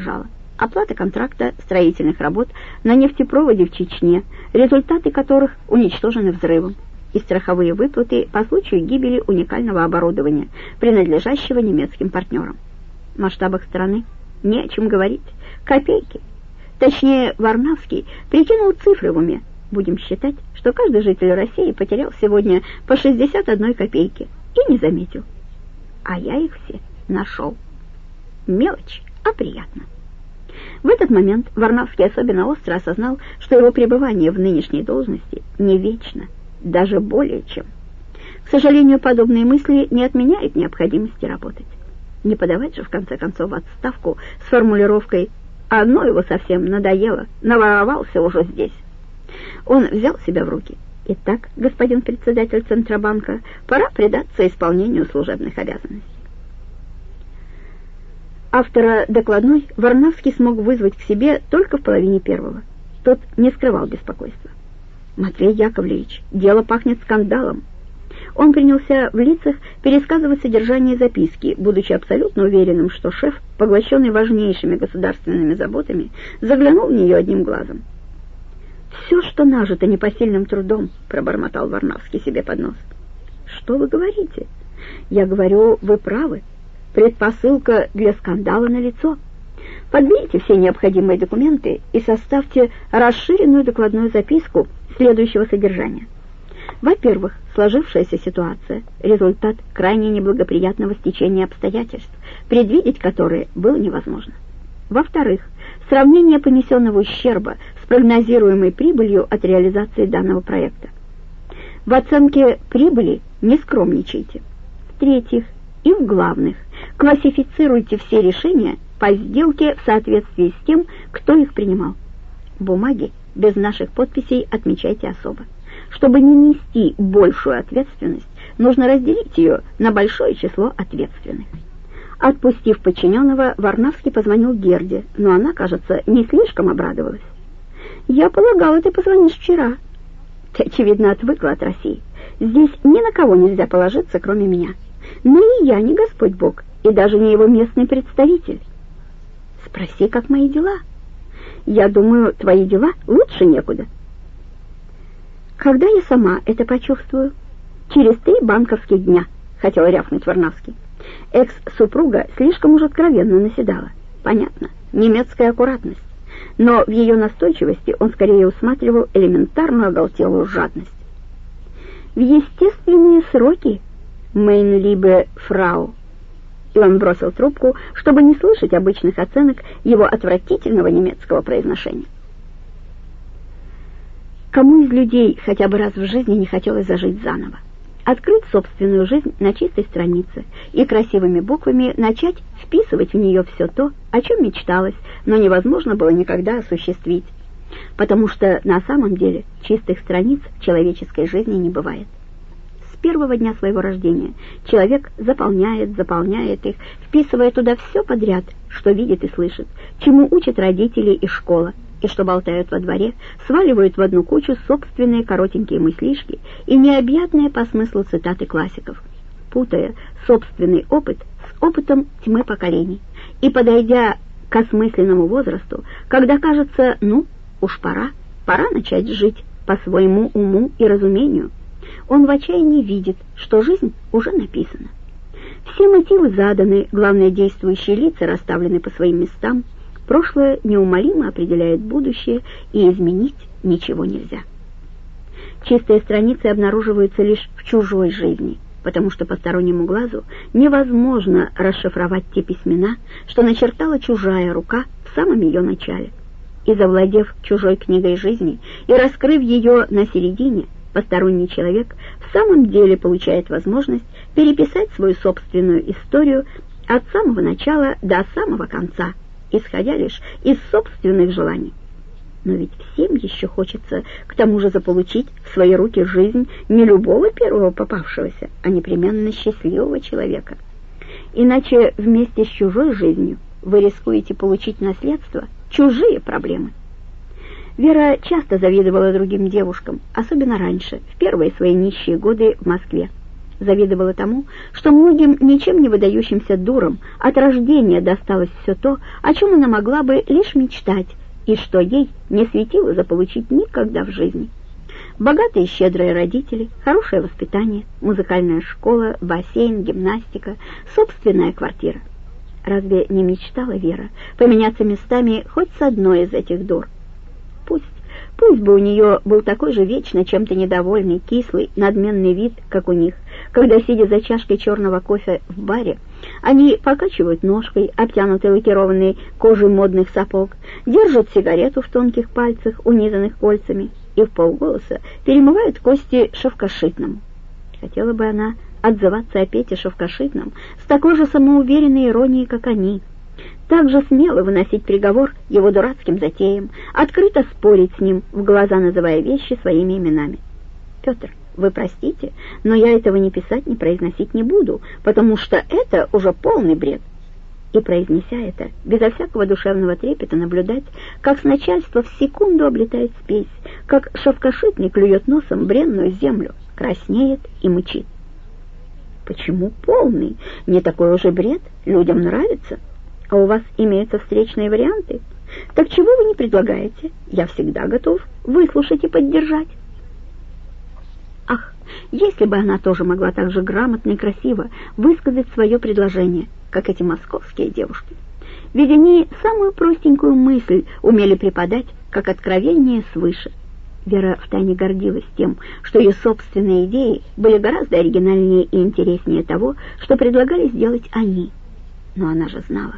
жало. Оплата контракта строительных работ на нефтепроводе в Чечне, результаты которых уничтожены взрывом, и страховые выплаты по случаю гибели уникального оборудования, принадлежащего немецким партнерам. В масштабах страны не о чем говорить. Копейки. Точнее, Варнавский прикинул цифры в уме. Будем считать, что каждый житель России потерял сегодня по 61 копейки и не заметил. А я их все нашел. Мелочь, а приятно. В этот момент Варнавский особенно остро осознал, что его пребывание в нынешней должности не вечно, даже более чем. К сожалению, подобные мысли не отменяют необходимости работать. Не подавать же, в конце концов, отставку с формулировкой «одно его совсем надоело, наворовался уже здесь». Он взял себя в руки. «Итак, господин председатель Центробанка, пора предаться исполнению служебных обязанностей». Автора докладной Варнавский смог вызвать к себе только в половине первого. Тот не скрывал беспокойства. «Матвей Яковлевич, дело пахнет скандалом. Он принялся в лицах пересказывать содержание записки, будучи абсолютно уверенным, что шеф, поглощенный важнейшими государственными заботами, заглянул в нее одним глазом. «Все, что нажито непосильным трудом», — пробормотал Варнавский себе под нос. «Что вы говорите?» «Я говорю, вы правы. Предпосылка для скандала налицо. Подбейте все необходимые документы и составьте расширенную докладную записку следующего содержания». Во-первых, сложившаяся ситуация – результат крайне неблагоприятного стечения обстоятельств, предвидеть которые было невозможно. Во-вторых, сравнение понесенного ущерба с прогнозируемой прибылью от реализации данного проекта. В оценке прибыли не скромничайте. В-третьих, и в главных, классифицируйте все решения по сделке в соответствии с тем, кто их принимал. Бумаги без наших подписей отмечайте особо. Чтобы не нести большую ответственность, нужно разделить ее на большое число ответственных. Отпустив подчиненного, Варнавский позвонил Герде, но она, кажется, не слишком обрадовалась. «Я полагала, ты позвонишь вчера». «Ты, очевидно, отвыкла от России. Здесь ни на кого нельзя положиться, кроме меня. Но и я не Господь Бог, и даже не его местный представитель». «Спроси, как мои дела». «Я думаю, твои дела лучше некуда». «Когда я сама это почувствую?» «Через три банковских дня», — хотел рявкнуть Варнавский. Экс-супруга слишком уж откровенно наседала. Понятно, немецкая аккуратность. Но в ее настойчивости он скорее усматривал элементарную оголтелую жадность. «В естественные сроки, Мейнлибе фрау», и он бросил трубку, чтобы не слышать обычных оценок его отвратительного немецкого произношения. Кому из людей хотя бы раз в жизни не хотелось зажить заново? Открыть собственную жизнь на чистой странице и красивыми буквами начать вписывать в нее все то, о чем мечталось, но невозможно было никогда осуществить. Потому что на самом деле чистых страниц человеческой жизни не бывает. Первого дня своего рождения человек заполняет, заполняет их, вписывая туда все подряд, что видит и слышит, чему учат родители и школа, и что болтают во дворе, сваливают в одну кучу собственные коротенькие мыслишки и необъятные по смыслу цитаты классиков, путая собственный опыт с опытом тьмы поколений. И, подойдя к осмысленному возрасту, когда кажется, ну, уж пора, пора начать жить по своему уму и разумению, он в отчаянии видит, что жизнь уже написана. Все мотивы заданы, главные действующие лица расставлены по своим местам, Прошлое неумолимо определяет будущее, и изменить ничего нельзя. Чистые страницы обнаруживаются лишь в чужой жизни, потому что постороннему глазу невозможно расшифровать те письмена, что начертала чужая рука в самом ее начале. И завладев чужой книгой жизни и раскрыв ее на середине, посторонний человек в самом деле получает возможность переписать свою собственную историю от самого начала до самого конца, исходя лишь из собственных желаний. Но ведь всем еще хочется к тому же заполучить в свои руки жизнь не любого первого попавшегося, а непременно счастливого человека. Иначе вместе с чужой жизнью вы рискуете получить наследство чужие проблемы. Вера часто завидовала другим девушкам, особенно раньше, в первые свои нищие годы в Москве. завидовала тому, что многим ничем не выдающимся дурам от рождения досталось все то, о чем она могла бы лишь мечтать, и что ей не светило заполучить никогда в жизни. Богатые щедрые родители, хорошее воспитание, музыкальная школа, бассейн, гимнастика, собственная квартира. Разве не мечтала Вера поменяться местами хоть с одной из этих дур? Пусть. Пусть бы у нее был такой же вечно чем-то недовольный, кислый, надменный вид, как у них, когда, сидя за чашкой черного кофе в баре, они покачивают ножкой, обтянутой лакированной кожей модных сапог, держат сигарету в тонких пальцах, унизанных кольцами, и в полголоса перемывают кости шовкошитному. Хотела бы она отзываться о Пете Шовкошитном с такой же самоуверенной иронией, как они — также смело выносить приговор его дурацким затеям, открыто спорить с ним, в глаза называя вещи своими именами. «Петр, вы простите, но я этого не писать, не произносить не буду, потому что это уже полный бред». И, произнеся это, безо всякого душевного трепета наблюдать, как с начальства в секунду облетает спесь, как шовкошитник клюет носом бренную землю, краснеет и мычит. Почему полный? Не такой уже бред, людям нравится. А у вас имеются встречные варианты? Так чего вы не предлагаете? Я всегда готов выслушать и поддержать. Ах, если бы она тоже могла так же грамотно и красиво высказать свое предложение, как эти московские девушки. Ведь они самую простенькую мысль умели преподать, как откровение свыше. Вера втайне гордилась тем, что ее собственные идеи были гораздо оригинальнее и интереснее того, что предлагали сделать они. Но она же знала,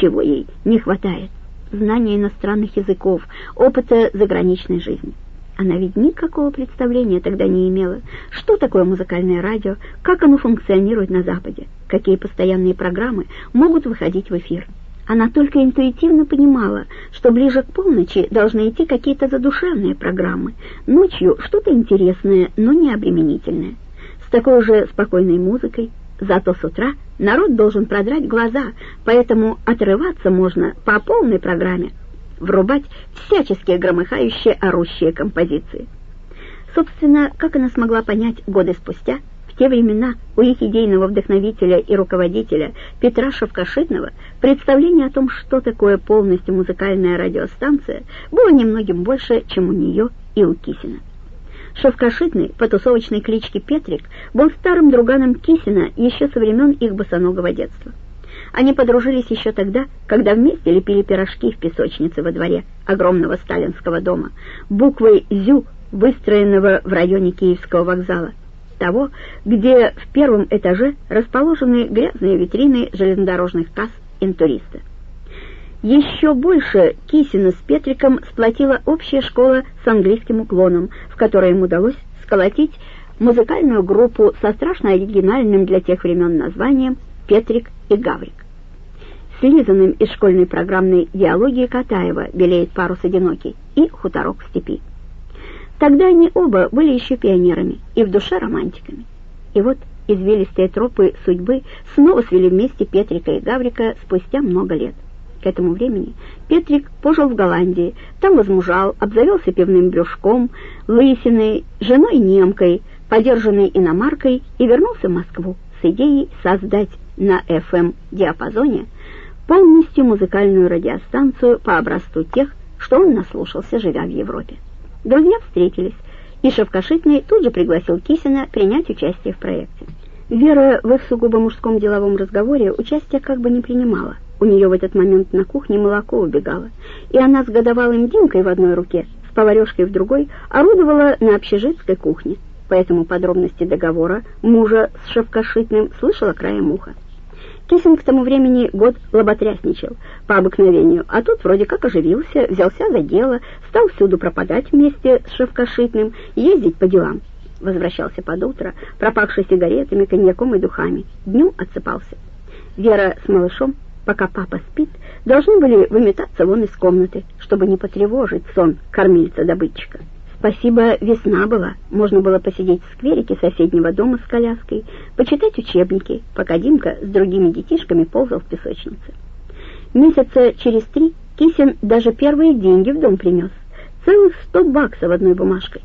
чего ей не хватает. Знания иностранных языков, опыта заграничной жизни. Она ведь никакого представления тогда не имела, что такое музыкальное радио, как оно функционирует на Западе, какие постоянные программы могут выходить в эфир. Она только интуитивно понимала, что ближе к полночи должны идти какие-то задушевные программы, ночью что-то интересное, но не обременительное. С такой же спокойной музыкой, Зато с утра народ должен продрать глаза, поэтому отрываться можно по полной программе, врубать всяческие громыхающие орущие композиции. Собственно, как она смогла понять годы спустя, в те времена у их идейного вдохновителя и руководителя Петра Шовкошитного представление о том, что такое полностью музыкальная радиостанция, было немногим больше, чем у нее и у Кисина. Шовкошитный по тусовочной кличке Петрик был старым друганом Кисина еще со времен их босоногого детства. Они подружились еще тогда, когда вместе лепили пирожки в песочнице во дворе огромного сталинского дома, буквой «Зю», выстроенного в районе Киевского вокзала, того, где в первом этаже расположены грязные витрины железнодорожных касс интуриста. Еще больше Кисина с Петриком сплотила общая школа с английским уклоном, в которой им удалось сколотить музыкальную группу со страшно оригинальным для тех времен названием «Петрик и Гаврик». Слизанным из школьной программной диалогии Катаева «Белеет парус одинокий» и «Хуторок в степи». Тогда они оба были еще пионерами и в душе романтиками. И вот извилистые тропы судьбы снова свели вместе Петрика и Гаврика спустя много лет. К этому времени Петрик пожил в Голландии, там возмужал, обзавелся пивным брюшком, лысиной, женой-немкой, подержанной иномаркой и вернулся в Москву с идеей создать на FM-диапазоне полностью музыкальную радиостанцию по образцу тех, что он наслушался, живя в Европе. Друзья встретились, и Шевкашитный тут же пригласил Кисина принять участие в проекте. Вера в их сугубо мужском деловом разговоре участия как бы не принимала. У нее в этот момент на кухне молоко убегало, и она с годовалым Димкой в одной руке, с поварешкой в другой, орудовала на общежитской кухне. Поэтому подробности договора мужа с шовкошитным слышала краем уха. Кисин к тому времени год лоботрясничал по обыкновению, а тут вроде как оживился, взялся за дело, стал всюду пропадать вместе с шовкошитным, ездить по делам. Возвращался под утро, пропахший сигаретами, коньяком и духами. Днем отсыпался. Вера с малышом пока папа спит, должны были выметаться вон из комнаты, чтобы не потревожить сон кормильца-добытчика. Спасибо, весна была, можно было посидеть в скверике соседнего дома с коляской, почитать учебники, пока Димка с другими детишками ползал в песочнице. Месяца через три Кисин даже первые деньги в дом принес, целых сто баксов одной бумажкой.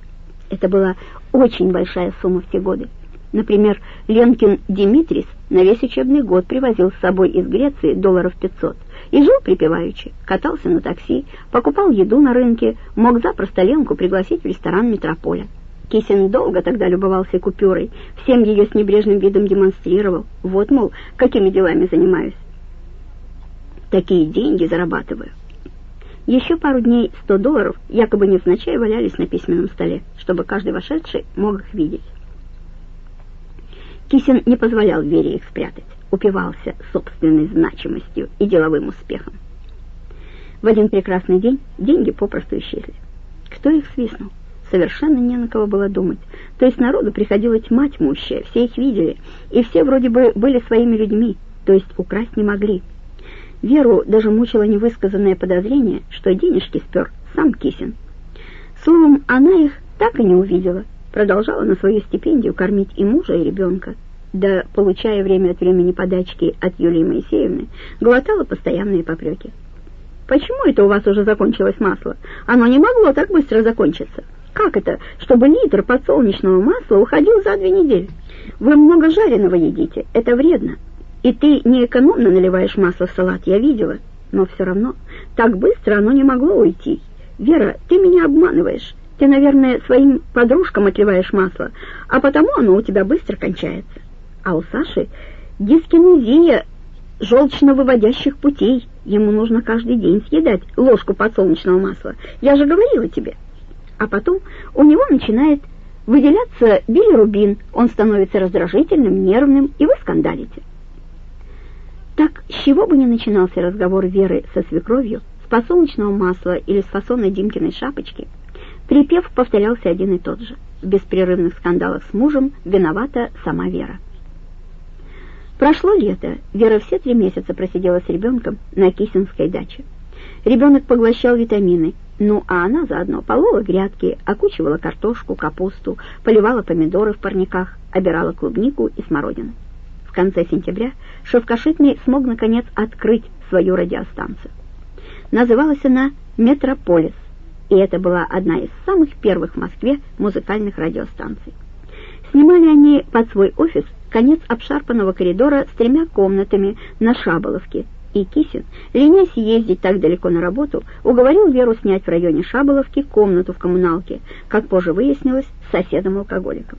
Это была очень большая сумма в те годы. Например, Ленкин Димитрис на весь учебный год привозил с собой из Греции долларов 500 и жил припеваючи, катался на такси, покупал еду на рынке, мог запросто Ленку пригласить в ресторан «Метрополя». Кисин долго тогда любовался купюрой, всем ее с небрежным видом демонстрировал. Вот, мол, какими делами занимаюсь. Такие деньги зарабатываю. Еще пару дней 100 долларов якобы невзначай валялись на письменном столе, чтобы каждый вошедший мог их видеть. Кисин не позволял Вере их спрятать, упивался собственной значимостью и деловым успехом. В один прекрасный день деньги попросту исчезли. Кто их свистнул? Совершенно не на кого было думать. То есть народу приходила тьма тьмущая, все их видели, и все вроде бы были своими людьми, то есть украсть не могли. Веру даже мучило невысказанное подозрение, что денежки спер сам Кисин. Словом, она их так и не увидела, продолжала на свою стипендию кормить и мужа, и ребенка, да, получая время от времени подачки от Юлии Моисеевны, глотала постоянные попреки. «Почему это у вас уже закончилось масло? Оно не могло так быстро закончиться. Как это, чтобы литр подсолнечного масла уходил за две недели? Вы много жареного едите, это вредно. И ты не экономно наливаешь масло в салат, я видела. Но все равно, так быстро оно не могло уйти. Вера, ты меня обманываешь. Ты, наверное, своим подружкам отливаешь масло, а потому оно у тебя быстро кончается. А у Саши дискинезия желчно-выводящих путей. Ему нужно каждый день съедать ложку подсолнечного масла. Я же говорила тебе. А потом у него начинает выделяться билирубин. Он становится раздражительным, нервным, и вы скандалите. Так, с чего бы ни начинался разговор Веры со свекровью, с подсолнечного масла или с фасонной Димкиной шапочки – Припев повторялся один и тот же. В беспрерывных скандалах с мужем виновата сама Вера. Прошло лето. Вера все три месяца просидела с ребенком на Кисинской даче. Ребенок поглощал витамины, ну а она заодно полола грядки, окучивала картошку, капусту, поливала помидоры в парниках, обирала клубнику и смородину. В конце сентября Шевкашитный смог наконец открыть свою радиостанцию. Называлась она «Метрополис», и это была одна из самых первых в Москве музыкальных радиостанций. Снимали они под свой офис конец обшарпанного коридора с тремя комнатами на Шаболовке, и Кисин, ленясь ездить так далеко на работу, уговорил Веру снять в районе Шаболовки комнату в коммуналке, как позже выяснилось, с соседом-алкоголиком.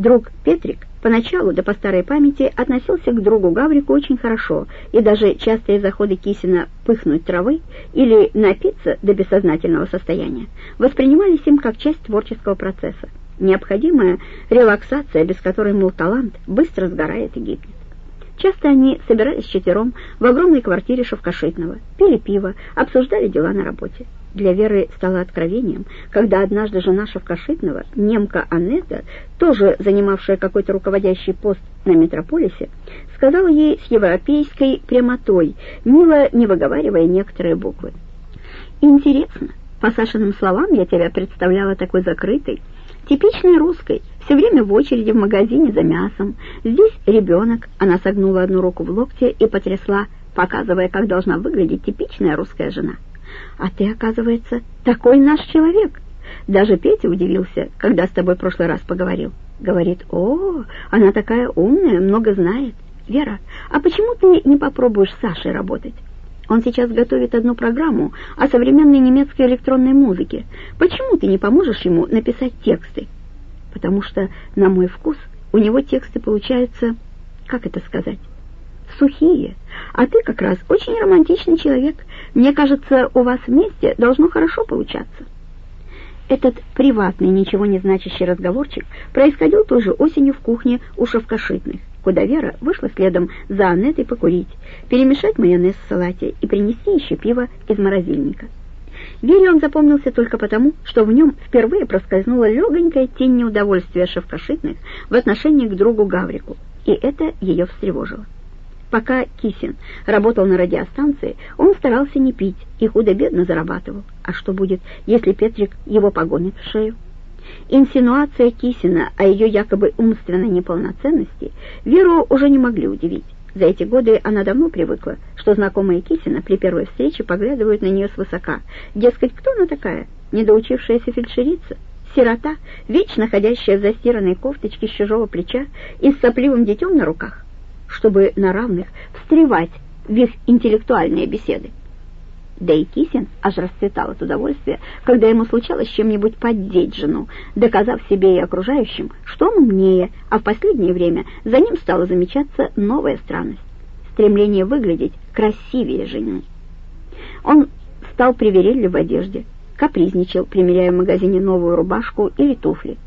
Друг Петрик поначалу, да по старой памяти, относился к другу Гаврику очень хорошо, и даже частые заходы Кисина пыхнуть травы или напиться до бессознательного состояния воспринимались им как часть творческого процесса, необходимая релаксация, без которой, мол, талант быстро сгорает и гибнет. Часто они собирались четвером в огромной квартире Шовкашитного, пили пиво, обсуждали дела на работе. Для Веры стало откровением, когда однажды жена Шевкашитного, немка Анетта, тоже занимавшая какой-то руководящий пост на метрополисе, сказала ей с европейской прямотой, мило не выговаривая некоторые буквы. «Интересно, по Сашиным словам я тебя представляла такой закрытой, типичной русской, все время в очереди в магазине за мясом. Здесь ребенок». Она согнула одну руку в локте и потрясла, показывая, как должна выглядеть типичная русская жена. А ты, оказывается, такой наш человек. Даже Петя удивился, когда с тобой в прошлый раз поговорил. Говорит, о, она такая умная, много знает. Вера, а почему ты не попробуешь с Сашей работать? Он сейчас готовит одну программу о современной немецкой электронной музыке. Почему ты не поможешь ему написать тексты? Потому что, на мой вкус, у него тексты получаются, как это сказать, сухие. А ты как раз очень романтичный человек. Мне кажется, у вас вместе должно хорошо получаться». Этот приватный, ничего не значащий разговорчик происходил тоже осенью в кухне у шовкошитных, куда Вера вышла следом за Аннетой покурить, перемешать майонез в салате и принести еще пиво из морозильника. Вере он запомнился только потому, что в нем впервые проскользнула легонькая тень неудовольствия шовкошитных в отношении к другу Гаврику, и это ее встревожило. Пока Кисин работал на радиостанции, он старался не пить и худо-бедно зарабатывал. А что будет, если Петрик его погонит в шею? Инсинуация Кисина о ее якобы умственной неполноценности Веру уже не могли удивить. За эти годы она давно привыкла, что знакомые Кисина при первой встрече поглядывают на нее свысока. Дескать, кто она такая? Недоучившаяся фельдшерица? Сирота, вечно ходящая в застиранной кофточке с чужого плеча и с сопливым детем на руках, чтобы на равных встревать в их интеллектуальные беседы. Да и Кисин аж расцветал от удовольствия, когда ему случалось чем-нибудь поддеть жену, доказав себе и окружающим, что он умнее, а в последнее время за ним стала замечаться новая странность — стремление выглядеть красивее жены. Он стал привередлив в одежде, капризничал, примеряя в магазине новую рубашку или туфли.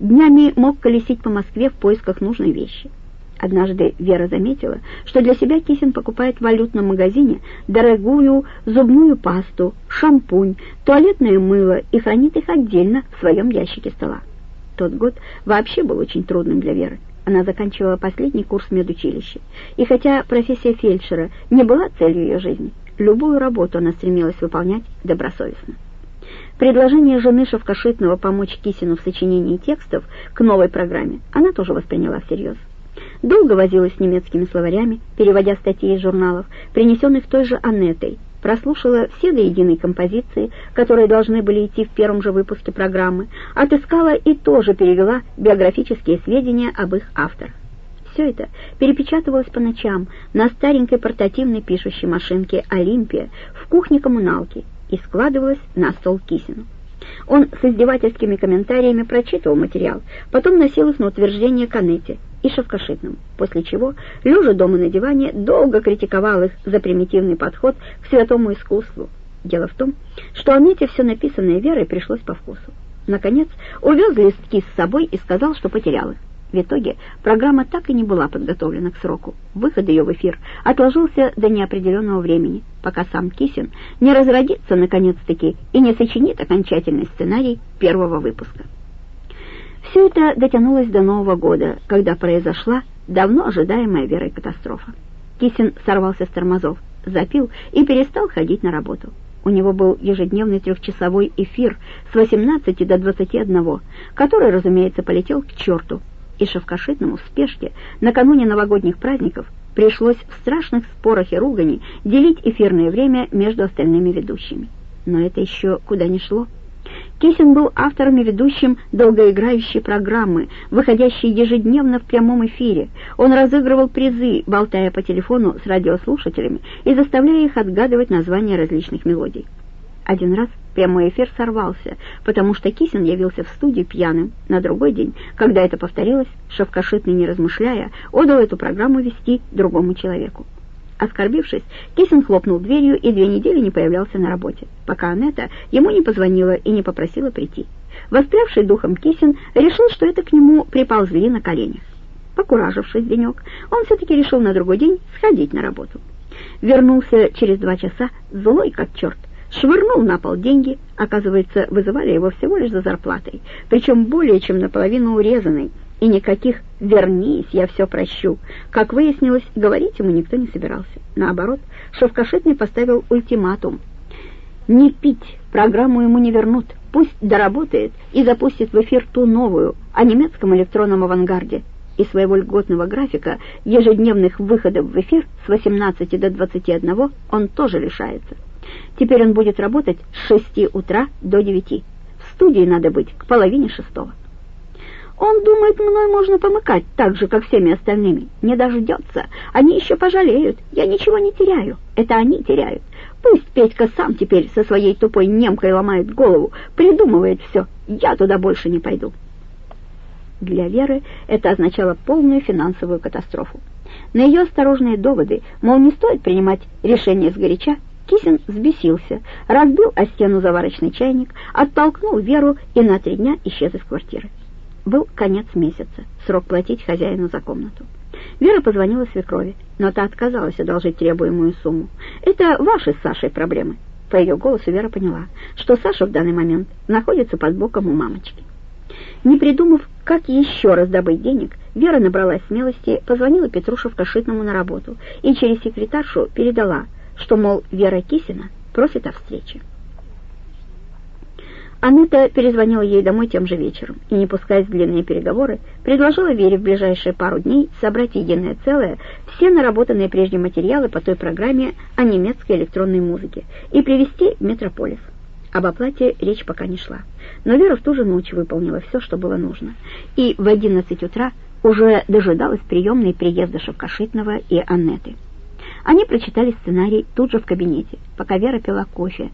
Днями мог колесить по Москве в поисках нужной вещи. Однажды Вера заметила, что для себя Кисин покупает в валютном магазине дорогую зубную пасту, шампунь, туалетное мыло и хранит их отдельно в своем ящике стола. Тот год вообще был очень трудным для Веры. Она заканчивала последний курс медучилища. И хотя профессия фельдшера не была целью ее жизни, любую работу она стремилась выполнять добросовестно. Предложение жены Шовкашитного помочь Кисину в сочинении текстов к новой программе она тоже восприняла всерьез. Долго возилась с немецкими словарями, переводя статьи из журналов, принесенных той же Аннетой, прослушала все до единой композиции, которые должны были идти в первом же выпуске программы, отыскала и тоже перевела биографические сведения об их авторах. Все это перепечатывалось по ночам на старенькой портативной пишущей машинке «Олимпия» в кухне коммуналки и складывалось на стол Кисину. Он с издевательскими комментариями прочитывал материал, потом носил их на утверждение Канете и Шавкашитному, после чего, лежа дома на диване, долго критиковал их за примитивный подход к святому искусству. Дело в том, что Анете все написанное Верой пришлось по вкусу. Наконец, увез листки с собой и сказал, что потерял их. В итоге программа так и не была подготовлена к сроку. Выход ее в эфир отложился до неопределенного времени, пока сам Кисин не разродится наконец-таки и не сочинит окончательный сценарий первого выпуска. Все это дотянулось до Нового года, когда произошла давно ожидаемая Верой катастрофа. Кисин сорвался с тормозов, запил и перестал ходить на работу. У него был ежедневный трехчасовой эфир с 18 до 21, который, разумеется, полетел к черту, и Шавкашитному в спешке накануне новогодних праздников пришлось в страшных спорах и ругани делить эфирное время между остальными ведущими. Но это еще куда ни шло. Кисин был автором и ведущим долгоиграющей программы, выходящей ежедневно в прямом эфире. Он разыгрывал призы, болтая по телефону с радиослушателями и заставляя их отгадывать названия различных мелодий. Один раз прямой эфир сорвался, потому что Кисин явился в студию пьяным. На другой день, когда это повторилось, Шавкашитный, не размышляя, отдал эту программу вести другому человеку. Оскорбившись, Кисин хлопнул дверью и две недели не появлялся на работе, пока Анетта ему не позвонила и не попросила прийти. Воспрявший духом Кисин решил, что это к нему приползли на коленях. Покуражившись денек, он все-таки решил на другой день сходить на работу. Вернулся через два часа, злой как черт, швырнул на пол деньги, оказывается, вызывали его всего лишь за зарплатой, причем более чем наполовину урезанной, и никаких «вернись, я все прощу». Как выяснилось, говорить ему никто не собирался. Наоборот, Шовкашитный поставил ультиматум. Не пить, программу ему не вернут, пусть доработает и запустит в эфир ту новую, о немецком электронном авангарде. И своего льготного графика ежедневных выходов в эфир с 18 до 21 он тоже лишается. Теперь он будет работать с 6 утра до 9. В студии надо быть к половине шестого. Он думает, мной можно помыкать так же, как всеми остальными. Не дождется. Они еще пожалеют. Я ничего не теряю. Это они теряют. Пусть Петька сам теперь со своей тупой немкой ломает голову, придумывает все. Я туда больше не пойду. Для Веры это означало полную финансовую катастрофу. На ее осторожные доводы, мол, не стоит принимать решение сгоряча, Кисин взбесился, разбил о стену заварочный чайник, оттолкнул Веру и на три дня исчез из квартиры. Был конец месяца, срок платить хозяину за комнату. Вера позвонила свекрови, но та отказалась одолжить требуемую сумму. «Это ваши с Сашей проблемы». По ее голосу Вера поняла, что Саша в данный момент находится под боком у мамочки. Не придумав, как еще раз добыть денег, Вера набралась смелости, позвонила Петрушу в Кашитному на работу и через секретаршу передала, что, мол, Вера Кисина просит о встрече. Анетта перезвонила ей домой тем же вечером и, не пускаясь в длинные переговоры, предложила Вере в ближайшие пару дней собрать единое целое все наработанные прежде материалы по той программе о немецкой электронной музыке и привезти в Метрополис. Об оплате речь пока не шла, но Вера в ту же ночь выполнила все, что было нужно, и в одиннадцать утра уже дожидалась приемной приезда Шевкашитного и Аннеты. Они прочитали сценарий тут же в кабинете, пока Вера пила кофе,